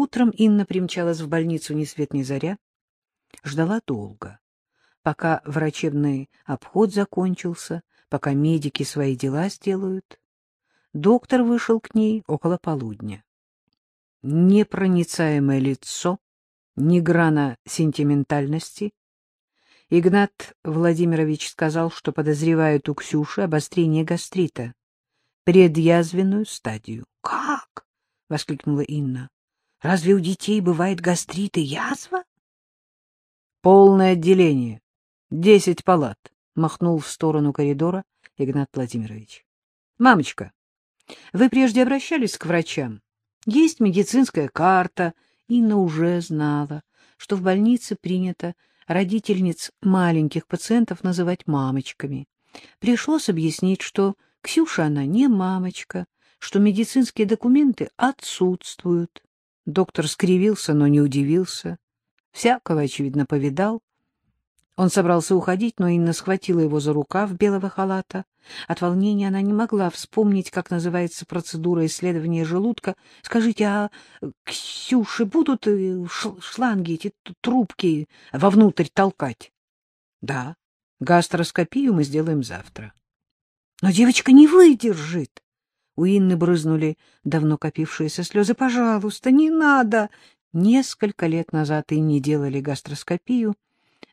Утром Инна примчалась в больницу ни свет ни заря. Ждала долго, пока врачебный обход закончился, пока медики свои дела сделают. Доктор вышел к ней около полудня. Непроницаемое лицо, ни грана сентиментальности. Игнат Владимирович сказал, что подозревает у Ксюши обострение гастрита, предъязвенную стадию. — Как? — воскликнула Инна. — Разве у детей бывает гастрит и язва? — Полное отделение. Десять палат, — махнул в сторону коридора Игнат Владимирович. — Мамочка, вы прежде обращались к врачам? Есть медицинская карта. Инна уже знала, что в больнице принято родительниц маленьких пациентов называть мамочками. Пришлось объяснить, что Ксюша она не мамочка, что медицинские документы отсутствуют. Доктор скривился, но не удивился. Всякого, очевидно, повидал. Он собрался уходить, но Инна схватила его за рукав белого халата. От волнения она не могла вспомнить, как называется процедура исследования желудка. — Скажите, а Ксюши будут э, шланги, эти трубки вовнутрь толкать? — Да, гастроскопию мы сделаем завтра. — Но девочка не выдержит. У Инны брызнули давно копившиеся слезы. — Пожалуйста, не надо. Несколько лет назад Инне делали гастроскопию.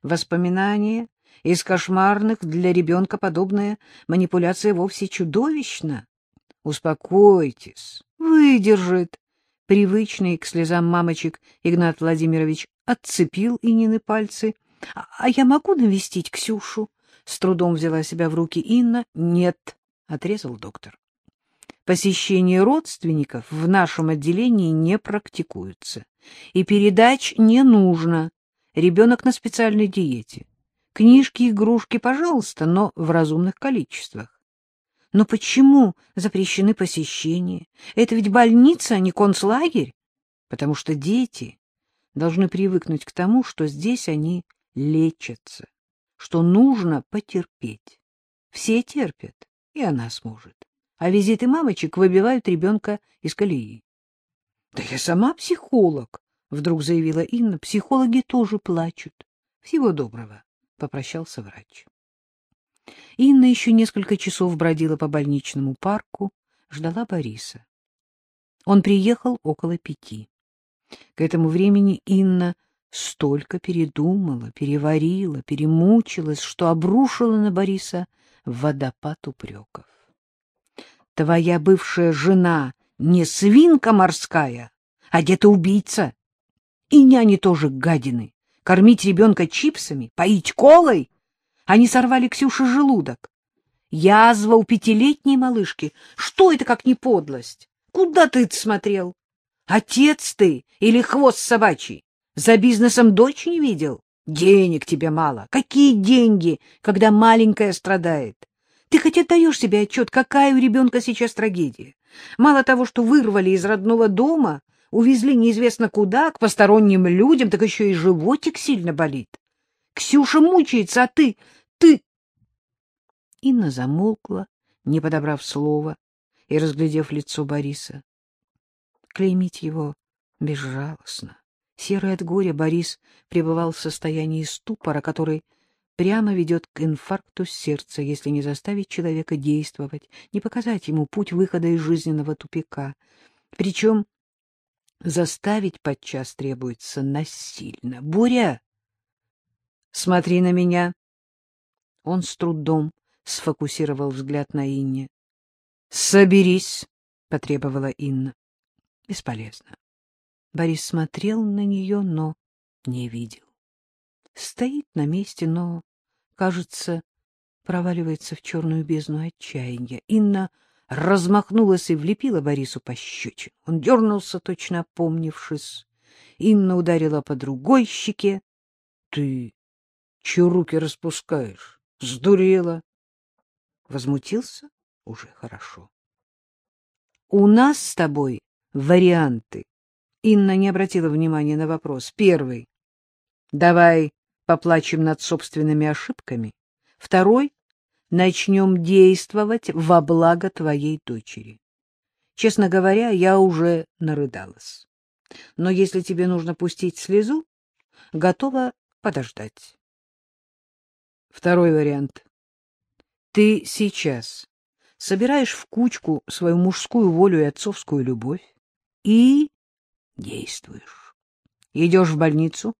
Воспоминания из кошмарных для ребенка подобная манипуляция вовсе чудовищна. Успокойтесь, выдержит. Привычный к слезам мамочек Игнат Владимирович отцепил Инины пальцы. А, — А я могу навестить Ксюшу? С трудом взяла себя в руки Инна. — Нет, — отрезал доктор. Посещение родственников в нашем отделении не практикуется. И передач не нужно. Ребенок на специальной диете. Книжки, игрушки, пожалуйста, но в разумных количествах. Но почему запрещены посещения? Это ведь больница, а не концлагерь. Потому что дети должны привыкнуть к тому, что здесь они лечатся, что нужно потерпеть. Все терпят, и она сможет. А визиты мамочек выбивают ребенка из колеи. Да я сама психолог. — вдруг заявила Инна. — Психологи тоже плачут. Всего доброго, — попрощался врач. Инна еще несколько часов бродила по больничному парку, ждала Бориса. Он приехал около пяти. К этому времени Инна столько передумала, переварила, перемучилась, что обрушила на Бориса водопад упреков. — Твоя бывшая жена не свинка морская, а где-то убийца. И няни тоже гадины. Кормить ребенка чипсами, поить колой. Они сорвали Ксюше желудок. Язва у пятилетней малышки. Что это как не подлость? Куда ты смотрел? Отец ты или хвост собачий? За бизнесом дочь не видел? Денег тебе мало. Какие деньги, когда маленькая страдает? Ты хоть отдаешь себе отчет, какая у ребенка сейчас трагедия? Мало того, что вырвали из родного дома, увезли неизвестно куда, к посторонним людям, так еще и животик сильно болит. Ксюша мучается, а ты... ты... Инна замолкла, не подобрав слова и разглядев лицо Бориса. Клеймить его безжалостно. Серый от горя Борис пребывал в состоянии ступора, который прямо ведет к инфаркту сердца, если не заставить человека действовать, не показать ему путь выхода из жизненного тупика. Причем Заставить подчас требуется насильно. Буря, смотри на меня. Он с трудом сфокусировал взгляд на Инне. Соберись, потребовала Инна. Бесполезно. Борис смотрел на нее, но не видел. Стоит на месте, но, кажется, проваливается в черную бездну отчаяния. Инна размахнулась и влепила Борису пощечин. Он дернулся, точно опомнившись. Инна ударила по другой щеке. — Ты че руки распускаешь? Сдурела. Возмутился? Уже хорошо. — У нас с тобой варианты. Инна не обратила внимания на вопрос. Первый. Давай поплачем над собственными ошибками. Второй начнем действовать во благо твоей дочери. Честно говоря, я уже нарыдалась. Но если тебе нужно пустить слезу, готова подождать. Второй вариант. Ты сейчас собираешь в кучку свою мужскую волю и отцовскую любовь и действуешь. Идешь в больницу.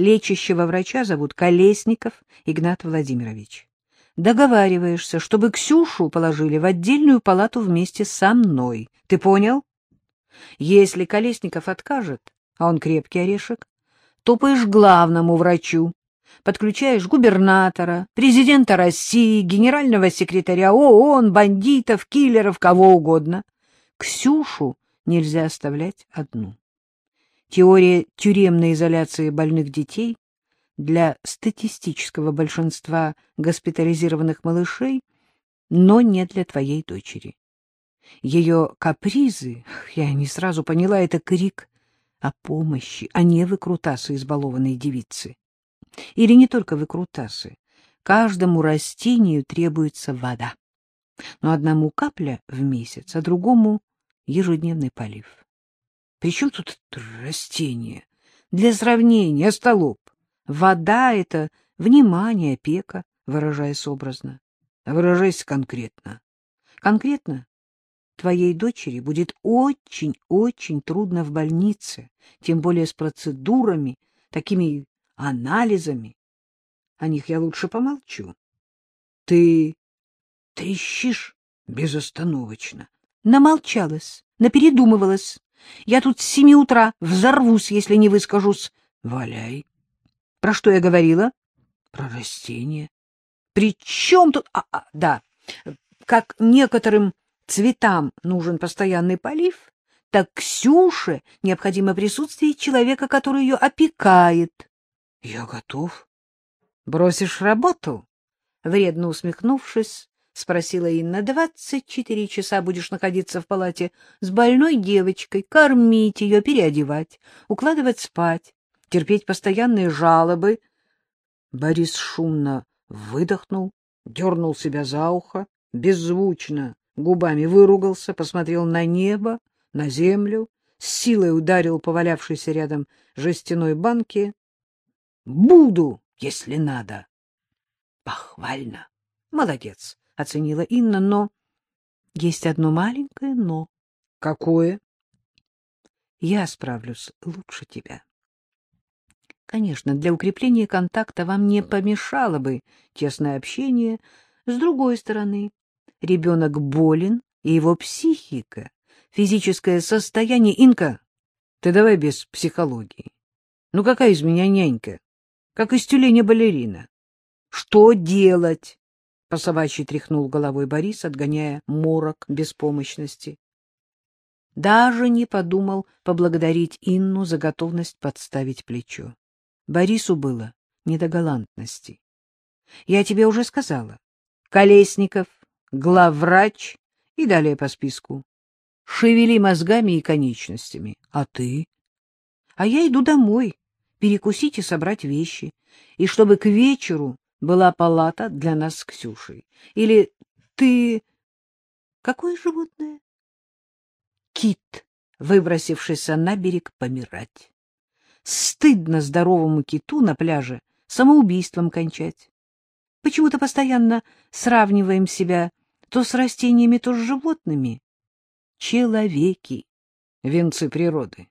Лечащего врача зовут Колесников Игнат Владимирович. Договариваешься, чтобы Ксюшу положили в отдельную палату вместе со мной. Ты понял? Если Колесников откажет, а он крепкий орешек, топаешь главному врачу, подключаешь губернатора, президента России, генерального секретаря ООН, бандитов, киллеров, кого угодно. Ксюшу нельзя оставлять одну. Теория тюремной изоляции больных детей для статистического большинства госпитализированных малышей, но не для твоей дочери. Ее капризы, я не сразу поняла, это крик о помощи, а не выкрутасы избалованной девицы. Или не только выкрутасы. Каждому растению требуется вода. Но одному капля в месяц, а другому ежедневный полив. Причем тут растение? Для сравнения, столоп. Вода — это внимание, опека, выражаясь образно. Выражаясь конкретно. Конкретно твоей дочери будет очень-очень трудно в больнице, тем более с процедурами, такими анализами. О них я лучше помолчу. Ты трещишь безостановочно. Намолчалась, напередумывалась. Я тут с семи утра взорвусь, если не выскажусь. Валяй. Про что я говорила? Про растения. При чем тут... А, а, да, как некоторым цветам нужен постоянный полив, так Ксюше необходимо присутствие человека, который ее опекает. — Я готов. — Бросишь работу? — вредно усмехнувшись, спросила Инна. — Двадцать четыре часа будешь находиться в палате с больной девочкой, кормить ее, переодевать, укладывать спать, терпеть постоянные жалобы. Борис шумно выдохнул, дернул себя за ухо, беззвучно губами выругался, посмотрел на небо, на землю, с силой ударил по валявшейся рядом жестяной банке. — Буду, если надо. — Похвально. Молодец, — оценила Инна, но... Есть одно маленькое «но». — Какое? — Я справлюсь лучше тебя. Конечно, для укрепления контакта вам не помешало бы тесное общение. С другой стороны, ребенок болен, и его психика, физическое состояние... Инка, ты давай без психологии. Ну какая из меня нянька? Как из тюленя балерина. Что делать? По собачьи тряхнул головой Борис, отгоняя морок беспомощности. Даже не подумал поблагодарить Инну за готовность подставить плечо. Борису было не до галантности. Я тебе уже сказала. Колесников главврач и далее по списку. Шевели мозгами и конечностями. А ты? А я иду домой, перекусить и собрать вещи. И чтобы к вечеру была палата для нас с Ксюшей. Или ты... Какое животное? Кит, выбросившийся на берег помирать. Стыдно здоровому киту на пляже самоубийством кончать. Почему-то постоянно сравниваем себя то с растениями, то с животными. Человеки — венцы природы.